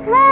Claire!